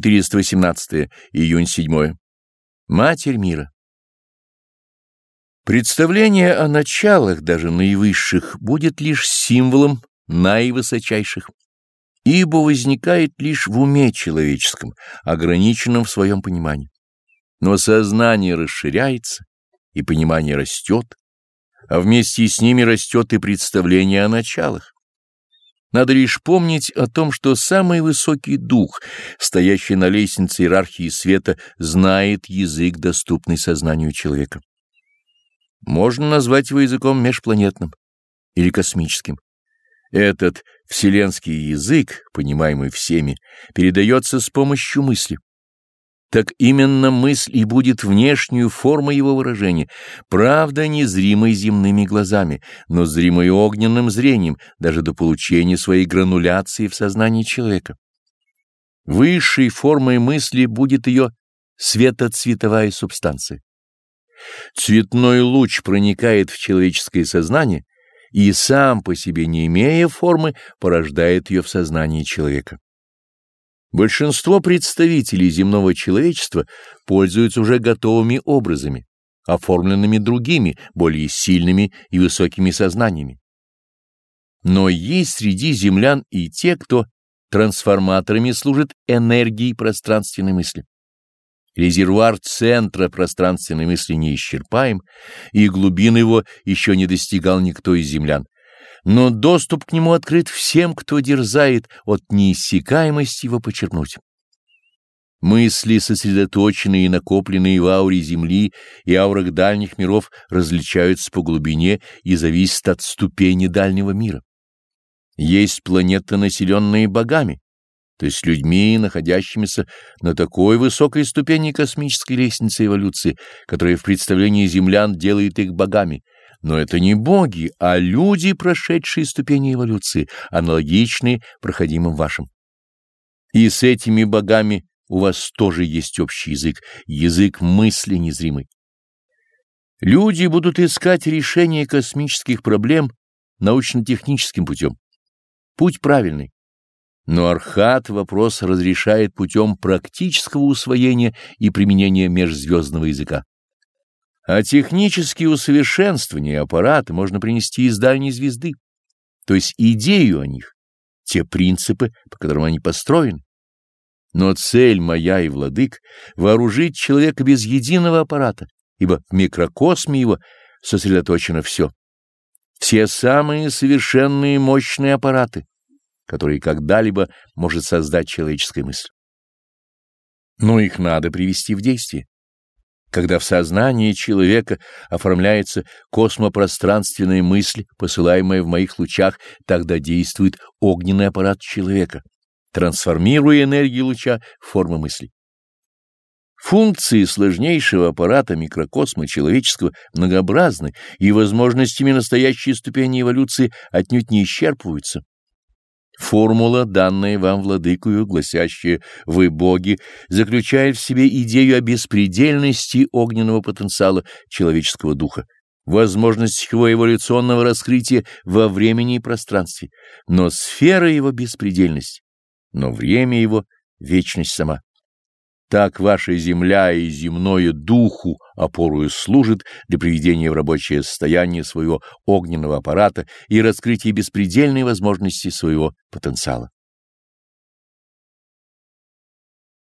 418 июнь 7. Матерь мира. Представление о началах, даже наивысших, будет лишь символом наивысочайших, ибо возникает лишь в уме человеческом, ограниченном в своем понимании. Но сознание расширяется, и понимание растет, а вместе с ними растет и представление о началах. Надо лишь помнить о том, что самый высокий дух, стоящий на лестнице иерархии света, знает язык, доступный сознанию человека. Можно назвать его языком межпланетным или космическим. Этот вселенский язык, понимаемый всеми, передается с помощью мысли так именно мысль и будет внешнюю формой его выражения, правда, незримой земными глазами, но зримой огненным зрением, даже до получения своей грануляции в сознании человека. Высшей формой мысли будет ее светоцветовая субстанция. Цветной луч проникает в человеческое сознание и сам по себе, не имея формы, порождает ее в сознании человека. Большинство представителей земного человечества пользуются уже готовыми образами, оформленными другими, более сильными и высокими сознаниями. Но есть среди землян и те, кто трансформаторами служит энергией пространственной мысли. Резервуар центра пространственной мысли неисчерпаем, и глубин его еще не достигал никто из землян но доступ к нему открыт всем, кто дерзает от неиссякаемости его почерпнуть. Мысли, сосредоточенные и накопленные в ауре Земли и аурах дальних миров, различаются по глубине и зависят от ступени дальнего мира. Есть планеты, населенные богами, то есть людьми, находящимися на такой высокой ступени космической лестницы эволюции, которая в представлении землян делает их богами, но это не боги, а люди, прошедшие ступени эволюции, аналогичные проходимым вашим. И с этими богами у вас тоже есть общий язык, язык мысли незримой. Люди будут искать решение космических проблем научно-техническим путем. Путь правильный. Но Архат вопрос разрешает путем практического усвоения и применения межзвездного языка. А технические усовершенствования аппарата можно принести из дальней звезды, то есть идею о них, те принципы, по которым они построены. Но цель моя и владык — вооружить человека без единого аппарата, ибо в микрокосме его сосредоточено все. Все самые совершенные мощные аппараты, которые когда-либо может создать человеческая мысль. Но их надо привести в действие. Когда в сознании человека оформляется космопространственная мысль, посылаемая в моих лучах, тогда действует огненный аппарат человека, трансформируя энергию луча в форму мысли. Функции сложнейшего аппарата микрокосма человеческого многообразны, и возможностями настоящей ступени эволюции отнюдь не исчерпываются. Формула, данная вам владыкою, гласящая «Вы боги», заключает в себе идею о беспредельности огненного потенциала человеческого духа, возможность его эволюционного раскрытия во времени и пространстве, но сфера его беспредельность, но время его — вечность сама. Так ваша земля и земное духу опорою служит для приведения в рабочее состояние своего огненного аппарата и раскрытия беспредельной возможности своего потенциала.